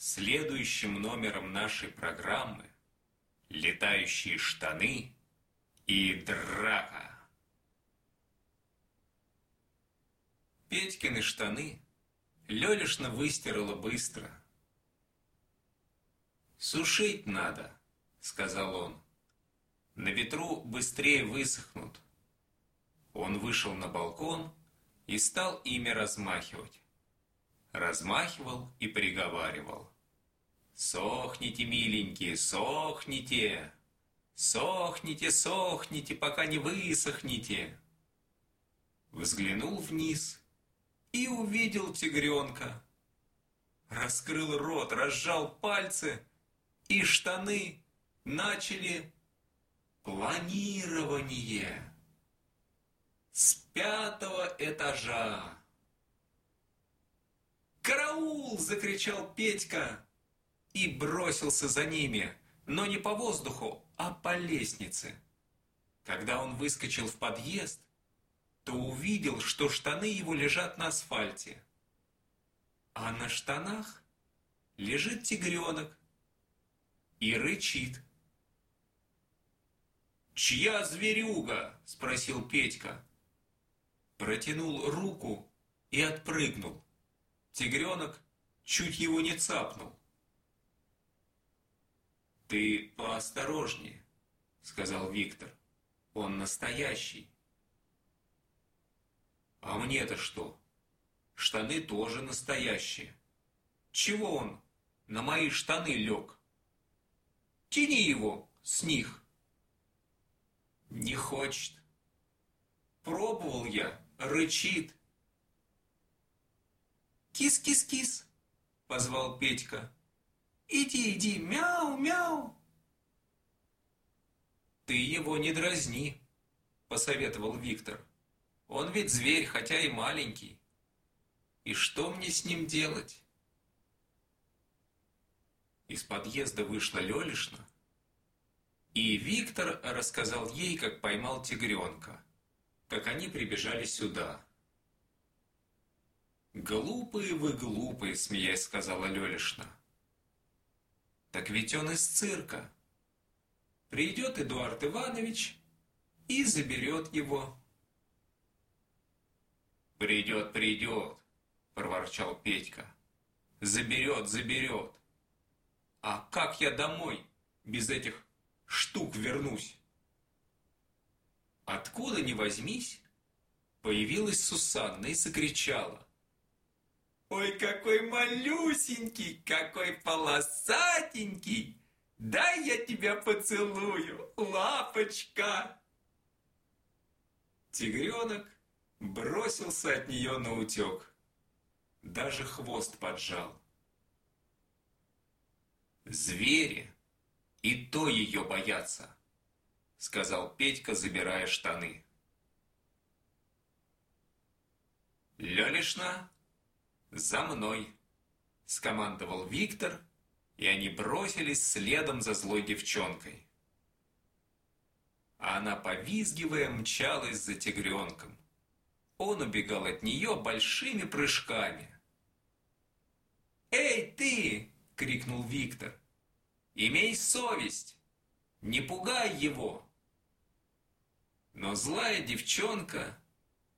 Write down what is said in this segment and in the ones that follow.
Следующим номером нашей программы «Летающие штаны» и «Драка». Петькины штаны Лёлишна выстирала быстро. «Сушить надо», — сказал он. «На ветру быстрее высохнут». Он вышел на балкон и стал ими размахивать размахивал и приговаривал. «Сохните, миленькие, сохните! Сохните, сохните, пока не высохните!» Взглянул вниз и увидел тигренка. Раскрыл рот, разжал пальцы, и штаны начали планирование с пятого этажа. «Караул!» – закричал Петька и бросился за ними, но не по воздуху, а по лестнице. Когда он выскочил в подъезд, то увидел, что штаны его лежат на асфальте. А на штанах лежит тигренок и рычит. «Чья зверюга?» – спросил Петька. Протянул руку и отпрыгнул. Тигренок чуть его не цапнул. «Ты поосторожнее», — сказал Виктор. «Он настоящий». «А мне-то что? Штаны тоже настоящие. Чего он на мои штаны лег? Тяни его с них». «Не хочет». «Пробовал я, рычит». «Кис-кис-кис!» – позвал Петька. «Иди, иди, мяу-мяу!» «Ты его не дразни», – посоветовал Виктор. «Он ведь зверь, хотя и маленький. И что мне с ним делать?» Из подъезда вышла Лёлишна, и Виктор рассказал ей, как поймал тигренка, как они прибежали сюда – «Глупые вы, глупые!» – смеясь сказала Лёлишна. «Так ведь он из цирка. Придет Эдуард Иванович и заберет его». «Придет, придет!» – проворчал Петька. «Заберет, заберет! А как я домой без этих штук вернусь?» Откуда ни возьмись, появилась Сусанна и закричала. Ой, какой малюсенький, какой полосатенький! Дай я тебя поцелую, лапочка!» Тигренок бросился от нее на утек. Даже хвост поджал. «Звери и то ее боятся», — сказал Петька, забирая штаны. Лёлишна «За мной!» – скомандовал Виктор, и они бросились следом за злой девчонкой. А она, повизгивая, мчалась за тигренком. Он убегал от нее большими прыжками. «Эй, ты!» – крикнул Виктор. «Имей совесть! Не пугай его!» Но злая девчонка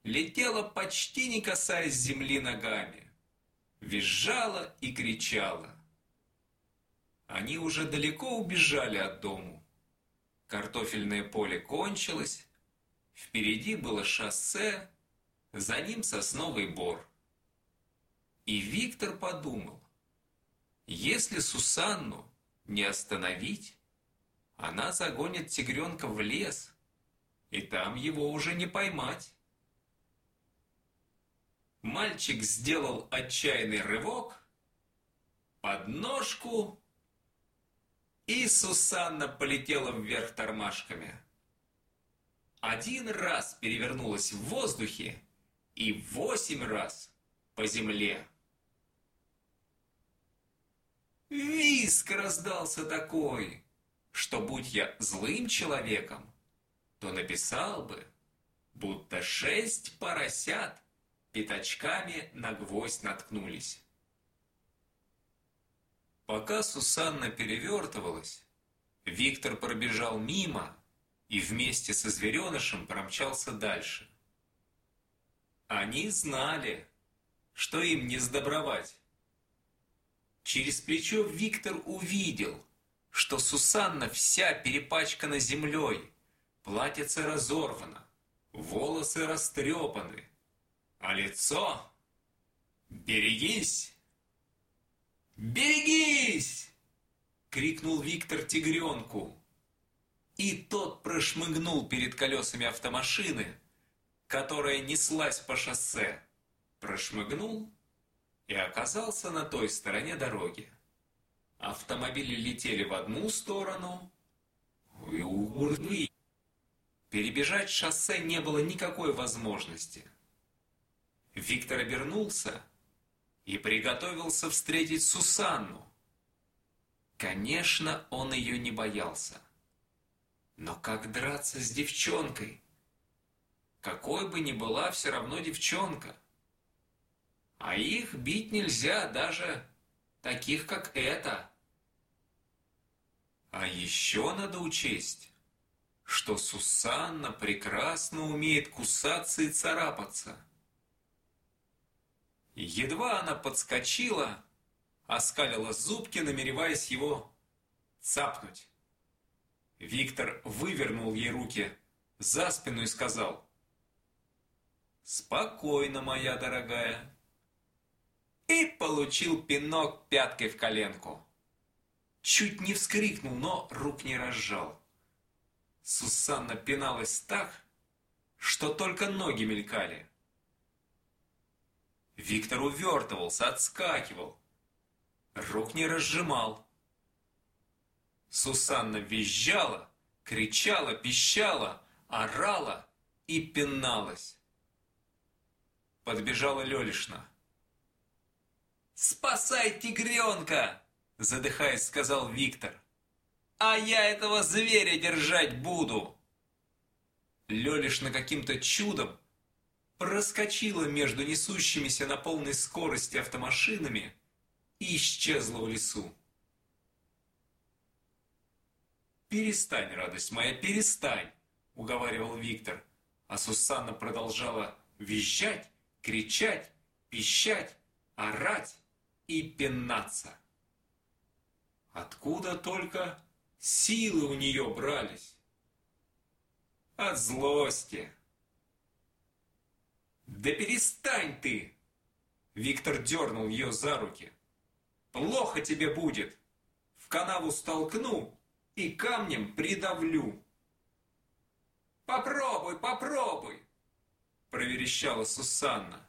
летела почти не касаясь земли ногами визжала и кричала. Они уже далеко убежали от дому. Картофельное поле кончилось, впереди было шоссе, за ним сосновый бор. И Виктор подумал, если Сусанну не остановить, она загонит тигренка в лес, и там его уже не поймать. Мальчик сделал отчаянный рывок, подножку, и Сусанна полетела вверх тормашками. Один раз перевернулась в воздухе и восемь раз по земле. Виск раздался такой, что будь я злым человеком, то написал бы, будто шесть поросят пятачками на гвоздь наткнулись. Пока Сусанна перевертывалась, Виктор пробежал мимо и вместе со зверенышем промчался дальше. Они знали, что им не сдобровать. Через плечо Виктор увидел, что Сусанна вся перепачкана землей, платьице разорвано, волосы растрепаны, а лицо... «Берегись! Берегись!» — крикнул Виктор тигренку. И тот прошмыгнул перед колесами автомашины, которая неслась по шоссе, прошмыгнул и оказался на той стороне дороги. Автомобили летели в одну сторону, и увы, перебежать шоссе не было никакой возможности. Виктор обернулся и приготовился встретить Сусанну. Конечно, он ее не боялся. Но как драться с девчонкой? Какой бы ни была, все равно девчонка. А их бить нельзя, даже таких, как эта. А еще надо учесть, что Сусанна прекрасно умеет кусаться и царапаться. Едва она подскочила, оскалила зубки, намереваясь его цапнуть. Виктор вывернул ей руки за спину и сказал, «Спокойно, моя дорогая, и получил пинок пяткой в коленку. Чуть не вскрикнул, но рук не разжал. Сусанна пиналась так, что только ноги мелькали. Виктор увертывался, отскакивал. Рук не разжимал. Сусанна визжала, кричала, пищала, орала и пиналась. Подбежала Лелишна. «Спасай тигренка!» – задыхаясь, сказал Виктор. «А я этого зверя держать буду!» Лелишна каким-то чудом проскочила между несущимися на полной скорости автомашинами и исчезла в лесу. «Перестань, радость моя, перестань!» – уговаривал Виктор, а Сусанна продолжала визжать, кричать, пищать, орать и пинаться. Откуда только силы у нее брались? От злости. «Да перестань ты!» Виктор дернул ее за руки. «Плохо тебе будет! В канаву столкну и камнем придавлю!» «Попробуй, попробуй!» Проверещала Сусанна.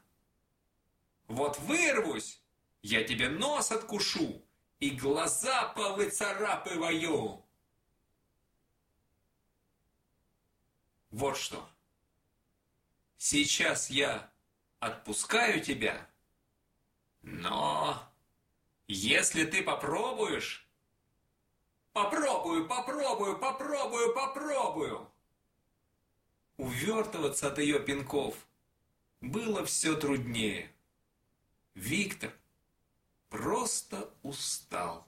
«Вот вырвусь, я тебе нос откушу и глаза повыцарапываю. Вот что. Сейчас я отпускаю тебя, но если ты попробуешь... Попробую, попробую, попробую, попробую. Увертываться от ее пинков было все труднее. Виктор просто устал.